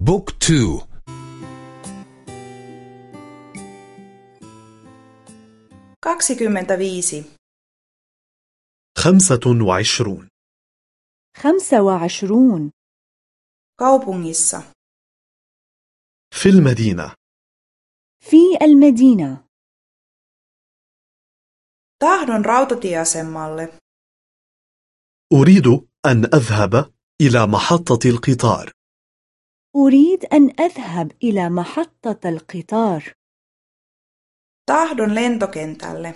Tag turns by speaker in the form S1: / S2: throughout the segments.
S1: بوك تو
S2: خمسة وعشرون.
S3: خمسة وعشرون.
S4: Kaupungissa.
S2: في المدينة.
S3: في المدينة.
S4: Tahdon rautatieasemalle.
S2: أريد أن أذهب إلى محطة القطار.
S3: أريد أن أذهب إلى محطة القطار.
S4: Tahdon lentokentälle.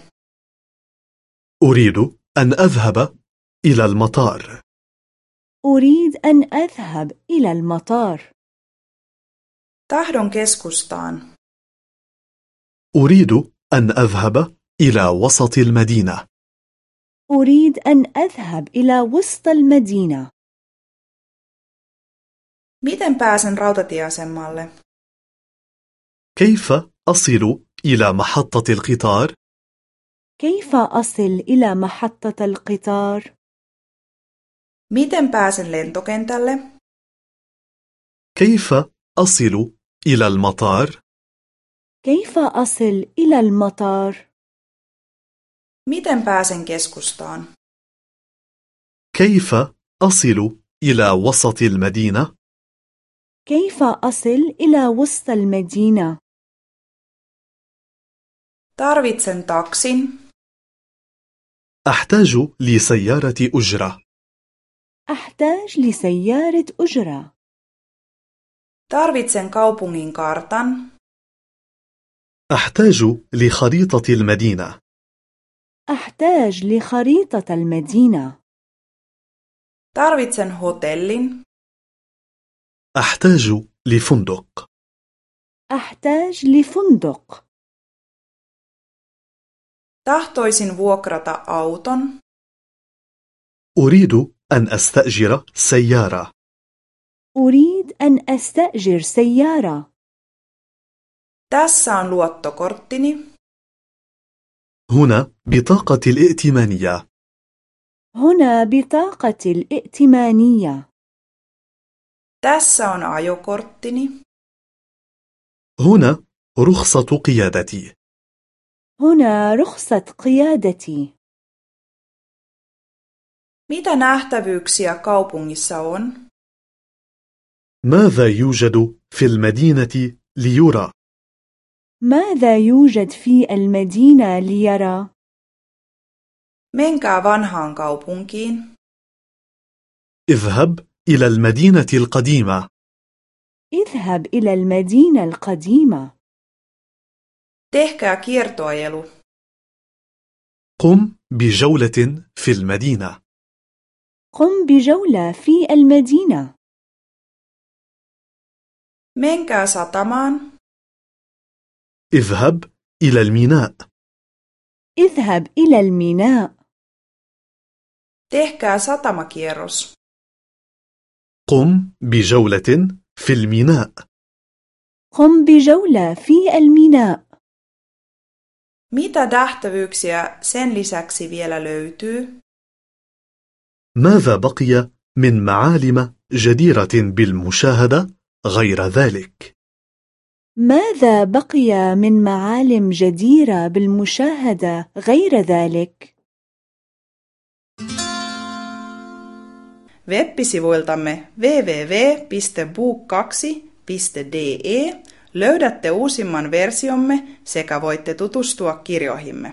S2: أريد أن أذهب إلى المطار.
S3: أريد أن أذهب إلى المطار.
S4: Tahdon keskustaan.
S2: أريد أن أذهب إلى وسط المدينة.
S3: أريد أن أذهب إلى وسط المدينة.
S4: Miten pääsen rautatieasemalle
S2: كيف أصل إلى محطة القطار؟
S3: كيف أصل إلى محطة القطار؟
S4: miten pääsen lentokentälle
S2: كيف أصل إلى المطار؟
S3: كيف أصل إلى المطار؟
S4: miten pääsen keskustaan
S2: كيف أصل إلى وسط المدينة؟
S3: كيف أصل إلى وسط المدينة؟
S4: tarvitsen taksin.
S2: أحتاج لسيارة أجرة.
S3: أحتاج لسيارة أجرة.
S4: Tarvitsen kaupungin kartan.
S2: أحتاج لخريطة المدينة.
S3: أحتاج لخريطة المدينة.
S4: Tarvitsen hotellin.
S2: أحتاج لفندق.
S3: أحتاج لفندق.
S4: Tahtoisin vuokrata auton.
S2: أريد أن أستأجر سيارة.
S3: أريد أن أستأجر سيارة.
S4: Tässä on luottokorttini.
S2: هنا بطاقة الائتمانية.
S3: هنا بطاقة الائتمانية.
S4: Tässä on ajokorttini.
S2: هنا رخصة قيادتي.
S3: هنا رخصة قيادتي.
S4: Mitä nähtävyyksiä kaupungissa on?
S2: ماذا يوجد في المدينة ليرى؟
S3: ماذا يوجد في المدينة ليرى؟
S4: menkää vanhaan kaupunkiin.
S2: اذهب إلى المدينة القديمة.
S3: اذهب إلى المدينة القديمة.
S4: Tehkää kiertoajelu.
S2: قم بجولة في المدينة.
S3: قم بجولة في المدينة.
S4: Menkää satamaan.
S2: اذهب إلى الميناء.
S3: اذهب إلى الميناء.
S4: Tehkää satamakierros.
S2: قم بجولة في الميناء
S3: قم بجولة في الميناء
S4: mitä nähtävyyksiä sen lisäksi vielä löytyy
S2: ماذا بقي من معالم جديرة بالمشاهدة غير ذلك؟
S3: ماذا بقي من معالم جديرة بالمشاهدة غير ذلك؟
S4: Web-sivuiltamme www.book2.de löydätte uusimman versiomme sekä voitte tutustua kirjoihimme.